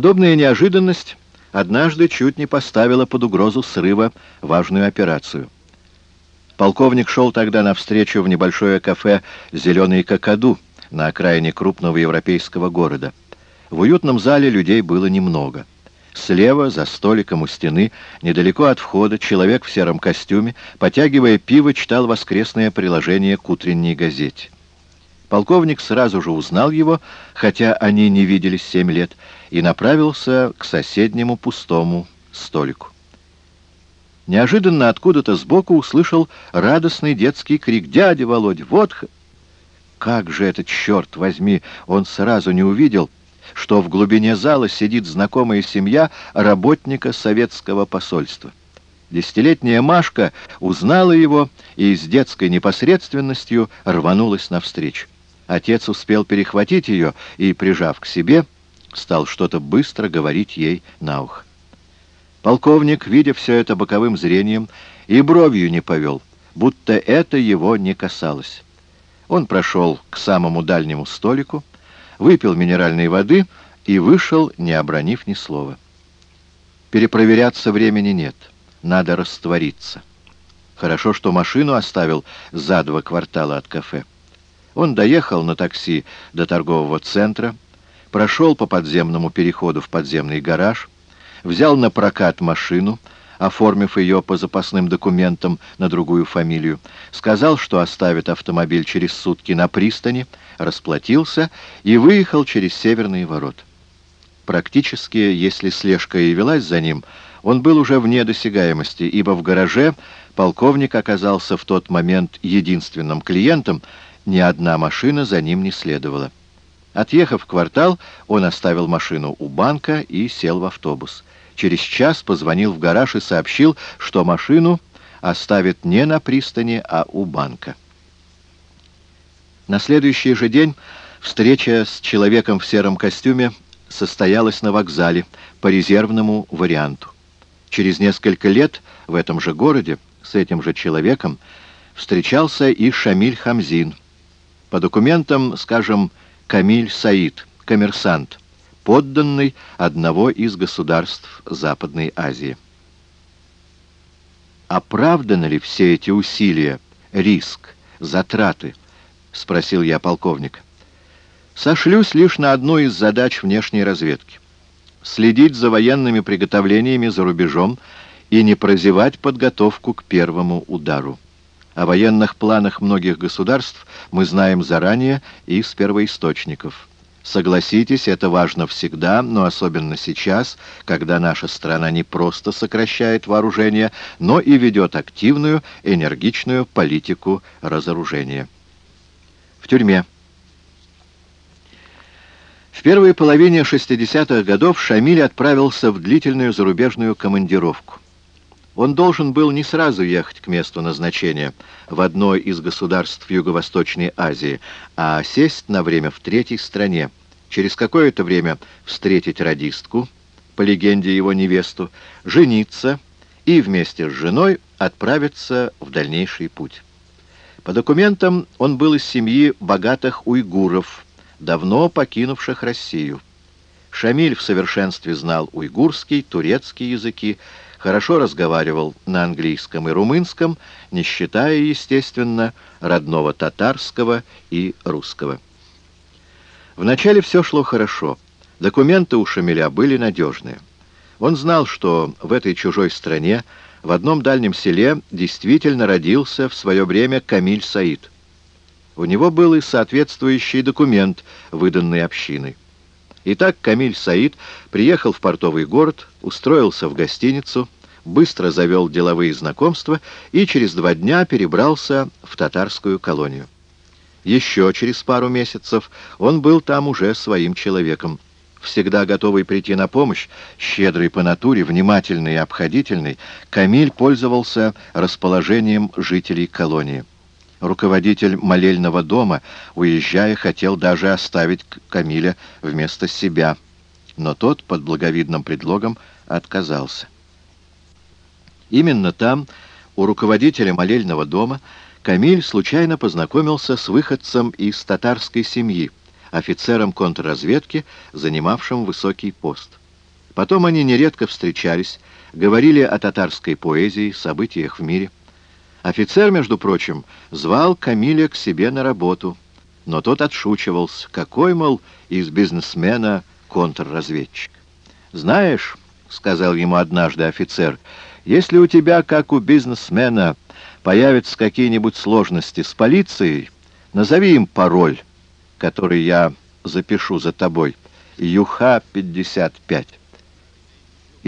Подобная неожиданность однажды чуть не поставила под угрозу срыва важную операцию. Полковник шел тогда навстречу в небольшое кафе «Зеленый какаду» на окраине крупного европейского города. В уютном зале людей было немного. Слева, за столиком у стены, недалеко от входа, человек в сером костюме, потягивая пиво, читал воскресное приложение к утренней газете. Полковник сразу же узнал его, хотя они не виделись семь лет, и направился к соседнему пустому столику. Неожиданно откуда-то сбоку услышал радостный детский крик «Дядя Володя, вот...» Как же этот, черт возьми, он сразу не увидел, что в глубине зала сидит знакомая семья работника советского посольства. Десятилетняя Машка узнала его и с детской непосредственностью рванулась навстречу. Отец успел перехватить ее и, прижав к себе, стал что-то быстро говорить ей на ухо. Полковник, видя все это боковым зрением, и бровью не повел, будто это его не касалось. Он прошел к самому дальнему столику, выпил минеральной воды и вышел, не обронив ни слова. Перепроверяться времени нет, надо раствориться. Хорошо, что машину оставил за два квартала от кафе. Он доехал на такси до торгового центра, прошел по подземному переходу в подземный гараж, взял на прокат машину, оформив ее по запасным документам на другую фамилию, сказал, что оставит автомобиль через сутки на пристани, расплатился и выехал через северные ворота. Практически, если слежка и велась за ним, он был уже вне досягаемости, ибо в гараже полковник оказался в тот момент единственным клиентом, ни одна машина за ним не следовала. Отъехав квартал, он оставил машину у банка и сел в автобус. Через час позвонил в гараж и сообщил, что машину оставит не на пристани, а у банка. На следующий же день встреча с человеком в сером костюме состоялась на вокзале по резервному варианту. Через несколько лет в этом же городе с этим же человеком встречался и Шамиль Хамзин. По документам, скажем, Камиль Саид, коммерсант, подданный одного из государств Западной Азии. «Оправданы ли все эти усилия, риск, затраты?» — спросил я полковника. «Сошлюсь лишь на одну из задач внешней разведки. Следить за военными приготовлениями за рубежом и не прозевать подготовку к первому удару. О военных планах многих государств мы знаем заранее и с первоисточников. Согласитесь, это важно всегда, но особенно сейчас, когда наша страна не просто сокращает вооружение, но и ведет активную, энергичную политику разоружения. В тюрьме. В первой половине 60-х годов Шамиль отправился в длительную зарубежную командировку. Он должен был не сразу ехать к месту назначения в одно из государств Юго-Восточной Азии, а сесть на время в третьей стране, через какое-то время встретить радистку, по легенде его невесту, жениться и вместе с женой отправиться в дальнейший путь. По документам он был из семьи богатых уйгуров, давно покинувших Россию. Шамиль в совершенстве знал уйгурский, турецкий языки, хорошо разговаривал на английском и румынском, не считая, естественно, родного татарского и русского. Вначале все шло хорошо. Документы у Шамиля были надежные. Он знал, что в этой чужой стране, в одном дальнем селе, действительно родился в свое время Камиль Саид. У него был и соответствующий документ, выданный общиной. Итак, Камиль Саид приехал в портовый город, устроился в гостиницу, быстро завел деловые знакомства и через два дня перебрался в татарскую колонию. Еще через пару месяцев он был там уже своим человеком. Всегда готовый прийти на помощь, щедрый по натуре, внимательный и обходительный, Камиль пользовался расположением жителей колонии. Руководитель молельного дома, уезжая, хотел даже оставить Камиля вместо себя, но тот под благовидным предлогом отказался. Именно там, у руководителя молельного дома, Камиль случайно познакомился с выходцем из татарской семьи, офицером контрразведки, занимавшим высокий пост. Потом они нередко встречались, говорили о татарской поэзии, событиях в мире. Офицер, между прочим, звал Камиля к себе на работу, но тот отшучивался, какой, мол, из бизнесмена контрразведчик. «Знаешь», — сказал ему однажды офицер, — «если у тебя, как у бизнесмена, появятся какие-нибудь сложности с полицией, назови им пароль, который я запишу за тобой. Юха-55».